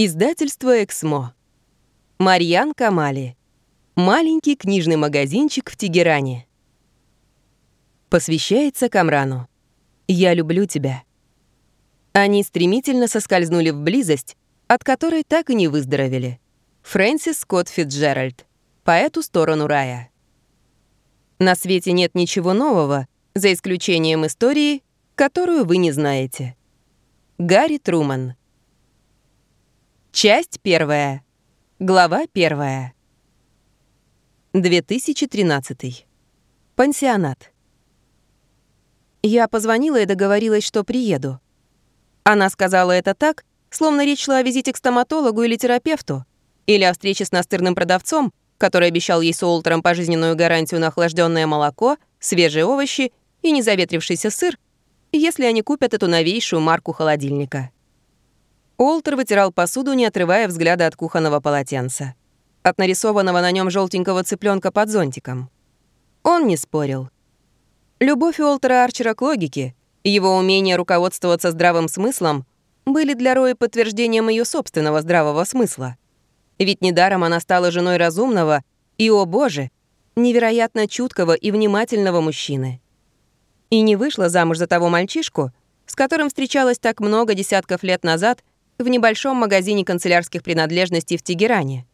Издательство «Эксмо». Марьян Камали. Маленький книжный магазинчик в Тегеране. Посвящается Камрану. «Я люблю тебя». Они стремительно соскользнули в близость, от которой так и не выздоровели. Фрэнсис Скотт Фитджеральд. По эту сторону рая. На свете нет ничего нового, за исключением истории, которую вы не знаете. Гарри Труман. Часть первая. Глава первая. 2013. Пансионат. Я позвонила и договорилась, что приеду. Она сказала это так, словно речь шла о визите к стоматологу или терапевту, или о встрече с настырным продавцом, который обещал ей с Уолтером пожизненную гарантию на охлажденное молоко, свежие овощи и незаветрившийся сыр, если они купят эту новейшую марку холодильника. Уолтер вытирал посуду, не отрывая взгляда от кухонного полотенца. От нарисованного на нем желтенького цыпленка под зонтиком. Он не спорил. Любовь Уолтера Арчера к логике и его умение руководствоваться здравым смыслом были для Рои подтверждением ее собственного здравого смысла. Ведь недаром она стала женой разумного и, о боже, невероятно чуткого и внимательного мужчины. И не вышла замуж за того мальчишку, с которым встречалась так много десятков лет назад в небольшом магазине канцелярских принадлежностей в Тегеране.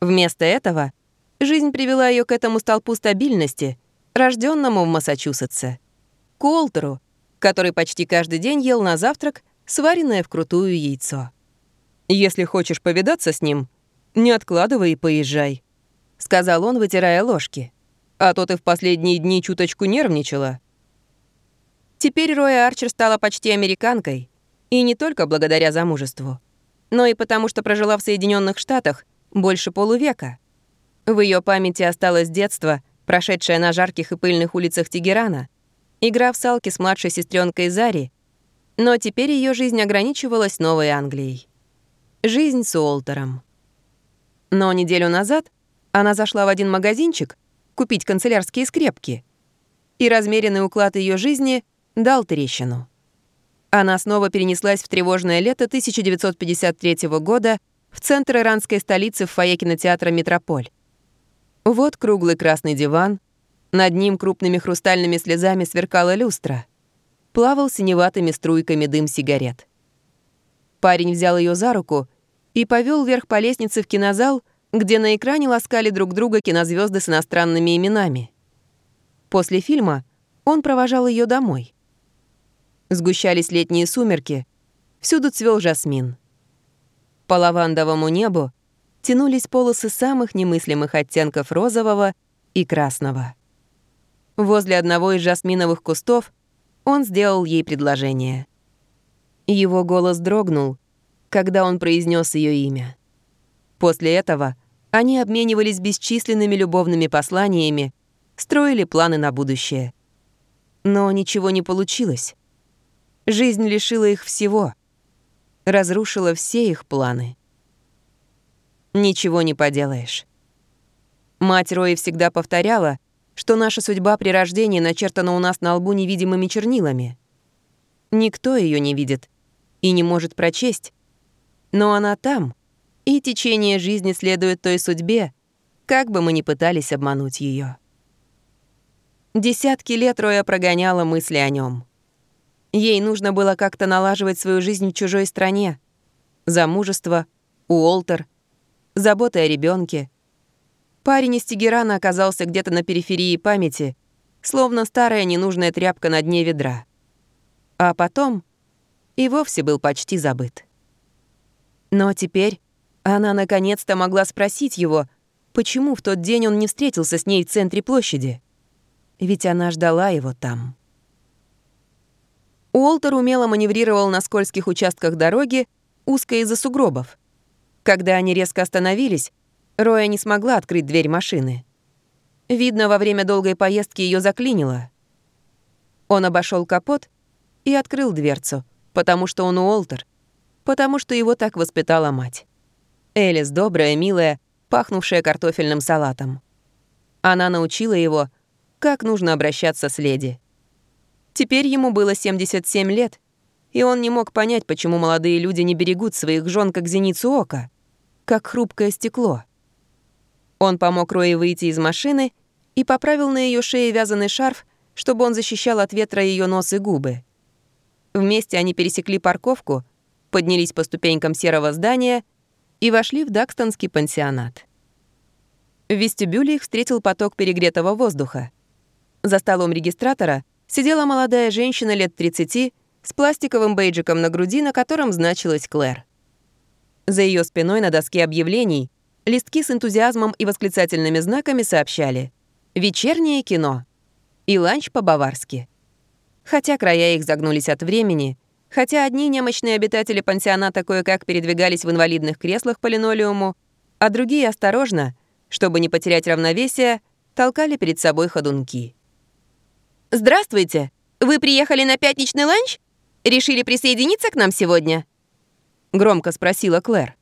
Вместо этого жизнь привела ее к этому столпу стабильности, рожденному в Массачусетсе. К Уолтеру, который почти каждый день ел на завтрак сваренное вкрутую яйцо. «Если хочешь повидаться с ним, не откладывай и поезжай», — сказал он, вытирая ложки. «А то ты в последние дни чуточку нервничала». Теперь Роя Арчер стала почти американкой — и не только благодаря замужеству, но и потому, что прожила в Соединенных Штатах больше полувека. В ее памяти осталось детство, прошедшее на жарких и пыльных улицах Тегерана, игра в салки с младшей сестренкой Зари, но теперь ее жизнь ограничивалась Новой Англией. Жизнь с Уолтером. Но неделю назад она зашла в один магазинчик купить канцелярские скрепки, и размеренный уклад ее жизни дал трещину. Она снова перенеслась в тревожное лето 1953 года в центр иранской столицы в фойе кинотеатра «Метрополь». Вот круглый красный диван, над ним крупными хрустальными слезами сверкала люстра. Плавал синеватыми струйками дым сигарет. Парень взял ее за руку и повел вверх по лестнице в кинозал, где на экране ласкали друг друга кинозвезды с иностранными именами. После фильма он провожал ее домой. Сгущались летние сумерки, всюду цвел жасмин. По лавандовому небу тянулись полосы самых немыслимых оттенков розового и красного. Возле одного из жасминовых кустов он сделал ей предложение. Его голос дрогнул, когда он произнес ее имя. После этого они обменивались бесчисленными любовными посланиями, строили планы на будущее. Но ничего не получилось. Жизнь лишила их всего, разрушила все их планы. Ничего не поделаешь. Мать Рои всегда повторяла, что наша судьба при рождении начертана у нас на лбу невидимыми чернилами. Никто ее не видит и не может прочесть, но она там, и течение жизни следует той судьбе, как бы мы ни пытались обмануть ее. Десятки лет Роя прогоняла мысли о нем. Ей нужно было как-то налаживать свою жизнь в чужой стране. Замужество, Уолтер, забота о ребенке. Парень из Тегерана оказался где-то на периферии памяти, словно старая ненужная тряпка на дне ведра. А потом и вовсе был почти забыт. Но теперь она наконец-то могла спросить его, почему в тот день он не встретился с ней в центре площади. Ведь она ждала его там. Уолтер умело маневрировал на скользких участках дороги, узкой из-за сугробов. Когда они резко остановились, Роя не смогла открыть дверь машины. Видно, во время долгой поездки ее заклинило. Он обошел капот и открыл дверцу, потому что он Уолтер, потому что его так воспитала мать. Элис добрая, милая, пахнувшая картофельным салатом. Она научила его, как нужно обращаться с леди. Теперь ему было 77 лет, и он не мог понять, почему молодые люди не берегут своих жен как зеницу ока, как хрупкое стекло. Он помог Рое выйти из машины и поправил на ее шее вязаный шарф, чтобы он защищал от ветра ее нос и губы. Вместе они пересекли парковку, поднялись по ступенькам серого здания и вошли в Дакстонский пансионат. В вестибюле их встретил поток перегретого воздуха. За столом регистратора сидела молодая женщина лет 30 с пластиковым бейджиком на груди, на котором значилась Клэр. За ее спиной на доске объявлений листки с энтузиазмом и восклицательными знаками сообщали «Вечернее кино» и «Ланч по-баварски». Хотя края их загнулись от времени, хотя одни немощные обитатели пансионата кое-как передвигались в инвалидных креслах по линолеуму, а другие осторожно, чтобы не потерять равновесие, толкали перед собой ходунки. «Здравствуйте! Вы приехали на пятничный ланч? Решили присоединиться к нам сегодня?» Громко спросила Клэр.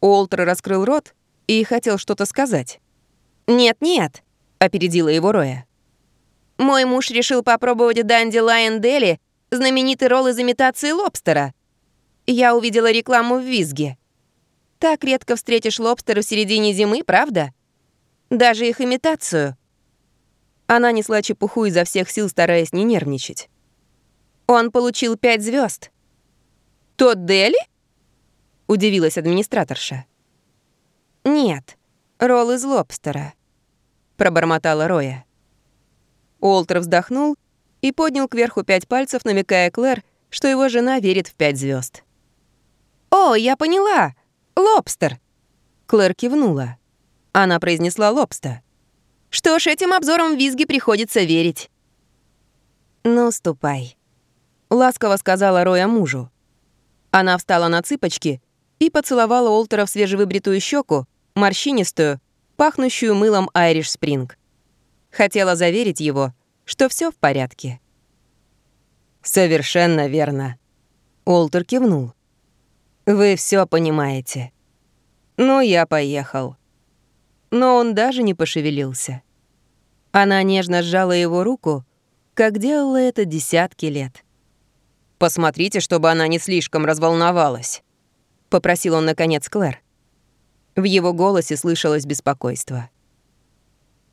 Уолтер раскрыл рот и хотел что-то сказать. «Нет-нет», — опередила его Роя. «Мой муж решил попробовать Данди Лайон Дели, знаменитый ролл из имитации лобстера. Я увидела рекламу в Визге. Так редко встретишь лобстера в середине зимы, правда? Даже их имитацию». Она несла чепуху изо всех сил, стараясь не нервничать. Он получил пять звезд. «Тот Дели?» — удивилась администраторша. «Нет, ролл из лобстера», — пробормотала Роя. Уолтер вздохнул и поднял кверху пять пальцев, намекая Клэр, что его жена верит в пять звезд. «О, я поняла! Лобстер!» Клэр кивнула. Она произнесла «лобста». «Что ж, этим обзором визги приходится верить». «Ну, ступай», ласково сказала Роя мужу. Она встала на цыпочки и поцеловала Олтера в свежевыбритую щеку, морщинистую, пахнущую мылом Айриш Спринг. Хотела заверить его, что все в порядке. «Совершенно верно», — Олтер кивнул. «Вы все понимаете. Ну, я поехал». Но он даже не пошевелился. Она нежно сжала его руку, как делала это десятки лет. «Посмотрите, чтобы она не слишком разволновалась», — попросил он, наконец, Клэр. В его голосе слышалось беспокойство.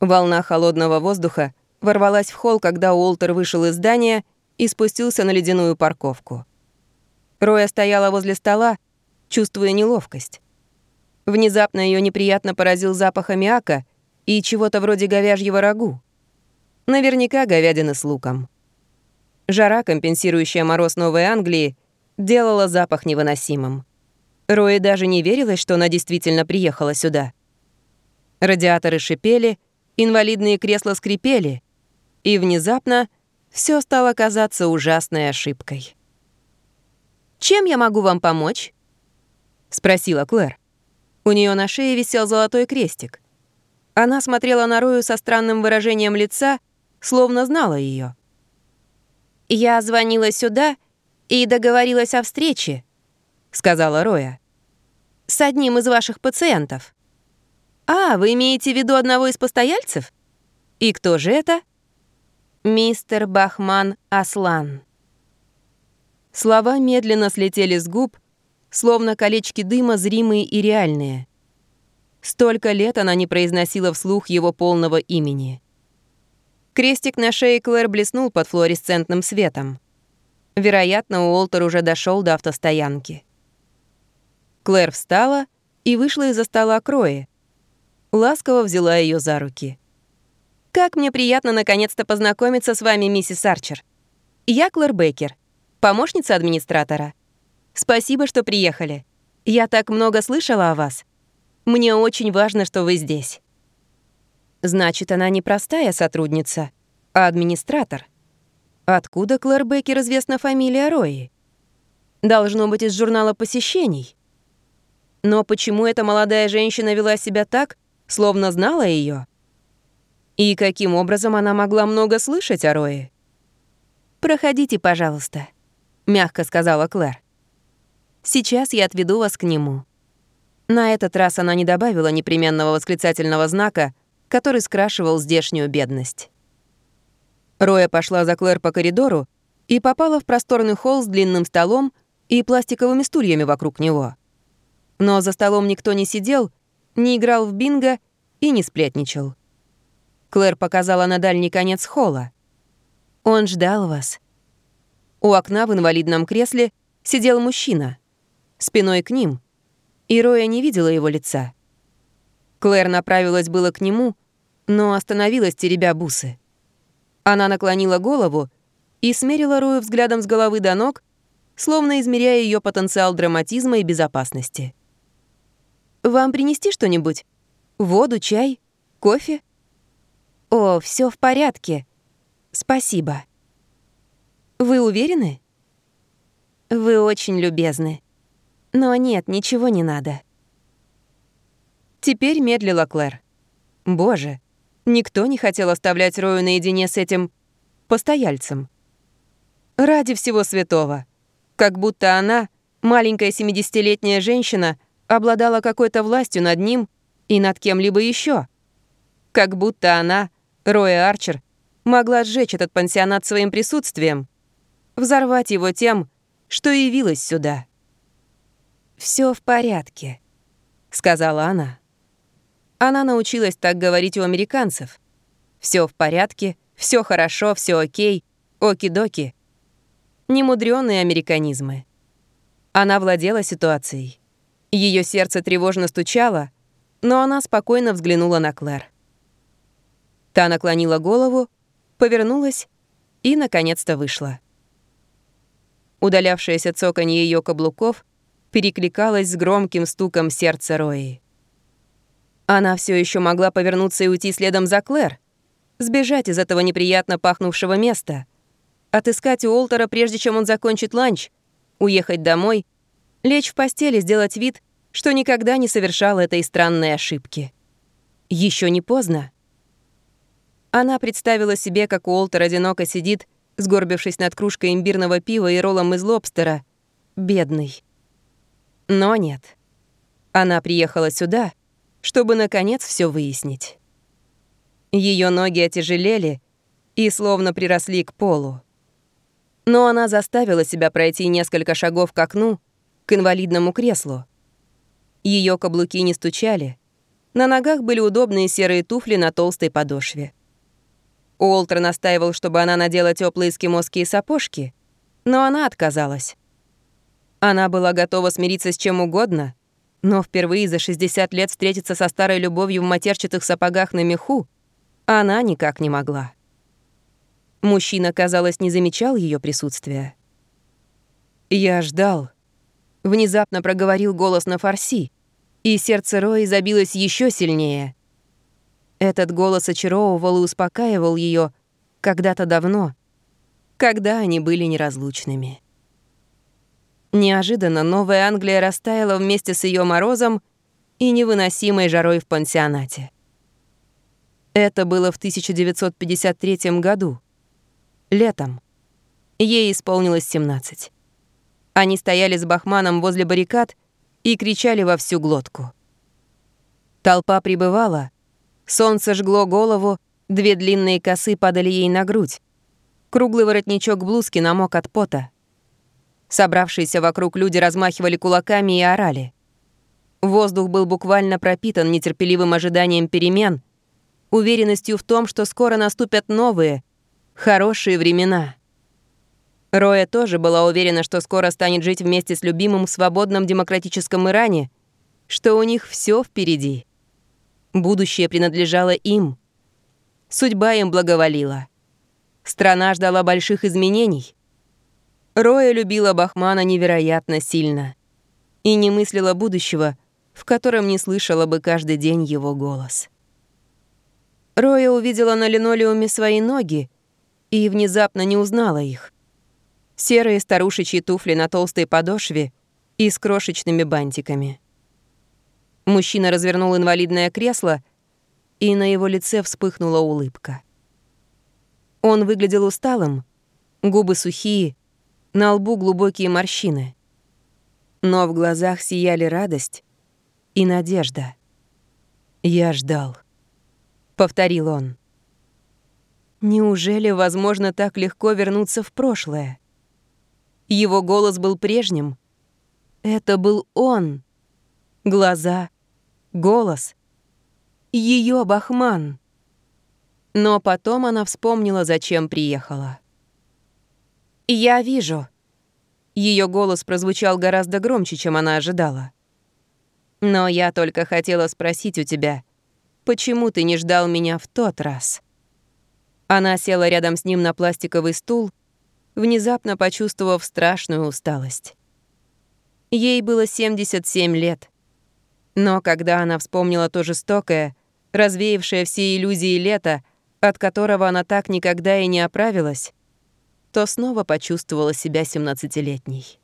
Волна холодного воздуха ворвалась в холл, когда Уолтер вышел из здания и спустился на ледяную парковку. Роя стояла возле стола, чувствуя неловкость. Внезапно ее неприятно поразил запах аммиака и чего-то вроде говяжьего рагу. Наверняка говядины с луком. Жара, компенсирующая мороз Новой Англии, делала запах невыносимым. Рои даже не верилось, что она действительно приехала сюда. Радиаторы шипели, инвалидные кресла скрипели, и внезапно все стало казаться ужасной ошибкой. «Чем я могу вам помочь?» — спросила Клэр. У нее на шее висел золотой крестик. Она смотрела на Рою со странным выражением лица, словно знала ее. «Я звонила сюда и договорилась о встрече», — сказала Роя. «С одним из ваших пациентов». «А, вы имеете в виду одного из постояльцев? И кто же это?» «Мистер Бахман Аслан». Слова медленно слетели с губ, словно колечки дыма зримые и реальные. Столько лет она не произносила вслух его полного имени. Крестик на шее Клэр блеснул под флуоресцентным светом. Вероятно, Уолтер уже дошел до автостоянки. Клэр встала и вышла из-за стола Крои. Ласково взяла ее за руки. «Как мне приятно наконец-то познакомиться с вами, миссис Арчер. Я Клэр Бейкер, помощница администратора. Спасибо, что приехали. Я так много слышала о вас. Мне очень важно, что вы здесь». Значит, она не простая сотрудница, а администратор. Откуда Клэр Беккер известна фамилия Рои? Должно быть из журнала посещений. Но почему эта молодая женщина вела себя так, словно знала ее? И каким образом она могла много слышать о Рое? «Проходите, пожалуйста», — мягко сказала Клэр. «Сейчас я отведу вас к нему». На этот раз она не добавила непременного восклицательного знака — который скрашивал здешнюю бедность. Роя пошла за Клэр по коридору и попала в просторный холл с длинным столом и пластиковыми стульями вокруг него. Но за столом никто не сидел, не играл в бинго и не сплетничал. Клэр показала на дальний конец холла. «Он ждал вас». У окна в инвалидном кресле сидел мужчина, спиной к ним, и Роя не видела его лица. Клэр направилась было к нему, но остановилась, теребя бусы. Она наклонила голову и смерила Рою взглядом с головы до ног, словно измеряя ее потенциал драматизма и безопасности. «Вам принести что-нибудь? Воду, чай, кофе?» «О, все в порядке. Спасибо». «Вы уверены?» «Вы очень любезны. Но нет, ничего не надо». Теперь медлила Клэр. Боже, никто не хотел оставлять Рою наедине с этим постояльцем. Ради всего святого. Как будто она, маленькая 70-летняя женщина, обладала какой-то властью над ним и над кем-либо еще. Как будто она, Роя Арчер, могла сжечь этот пансионат своим присутствием, взорвать его тем, что явилась сюда. Все в порядке», — сказала она. Она научилась так говорить у американцев. Все в порядке, все хорошо, все окей, оки-доки. Немудрёные американизмы. Она владела ситуацией. Ее сердце тревожно стучало, но она спокойно взглянула на Клэр. Та наклонила голову, повернулась и, наконец-то, вышла. Удалявшееся цоканье ее каблуков перекликалось с громким стуком сердца Рои. Она все еще могла повернуться и уйти следом за Клэр, сбежать из этого неприятно пахнувшего места, отыскать Уолтера, прежде чем он закончит ланч, уехать домой, лечь в постели, сделать вид, что никогда не совершала этой странной ошибки. Еще не поздно. Она представила себе, как Уолтер одиноко сидит, сгорбившись над кружкой имбирного пива и роллом из лобстера. Бедный. Но нет. Она приехала сюда, чтобы, наконец, все выяснить. Ее ноги отяжелели и словно приросли к полу. Но она заставила себя пройти несколько шагов к окну, к инвалидному креслу. Ее каблуки не стучали. На ногах были удобные серые туфли на толстой подошве. Уолтер настаивал, чтобы она надела теплые эскимосские сапожки, но она отказалась. Она была готова смириться с чем угодно, но впервые за 60 лет встретиться со старой любовью в матерчатых сапогах на меху она никак не могла. Мужчина, казалось, не замечал ее присутствия. «Я ждал», — внезапно проговорил голос на фарси, и сердце Рои забилось еще сильнее. Этот голос очаровывал и успокаивал ее когда-то давно, когда они были неразлучными. Неожиданно Новая Англия растаяла вместе с ее морозом и невыносимой жарой в пансионате. Это было в 1953 году. Летом. Ей исполнилось 17. Они стояли с Бахманом возле баррикад и кричали во всю глотку. Толпа прибывала, солнце жгло голову, две длинные косы падали ей на грудь. Круглый воротничок блузки намок от пота. Собравшиеся вокруг люди размахивали кулаками и орали. Воздух был буквально пропитан нетерпеливым ожиданием перемен, уверенностью в том, что скоро наступят новые, хорошие времена. Роя тоже была уверена, что скоро станет жить вместе с любимым в свободном демократическом Иране, что у них все впереди. Будущее принадлежало им. Судьба им благоволила. Страна ждала больших изменений. Роя любила Бахмана невероятно сильно и не мыслила будущего, в котором не слышала бы каждый день его голос. Роя увидела на линолеуме свои ноги и внезапно не узнала их. Серые старушечьи туфли на толстой подошве и с крошечными бантиками. Мужчина развернул инвалидное кресло, и на его лице вспыхнула улыбка. Он выглядел усталым, губы сухие, на лбу глубокие морщины. Но в глазах сияли радость и надежда. «Я ждал», — повторил он. Неужели возможно так легко вернуться в прошлое? Его голос был прежним. Это был он. Глаза, голос. Ее Бахман. Но потом она вспомнила, зачем приехала. «Я вижу». Ее голос прозвучал гораздо громче, чем она ожидала. «Но я только хотела спросить у тебя, почему ты не ждал меня в тот раз?» Она села рядом с ним на пластиковый стул, внезапно почувствовав страшную усталость. Ей было 77 лет. Но когда она вспомнила то жестокое, развеявшее все иллюзии лета, от которого она так никогда и не оправилась, то снова почувствовала себя 17-летней.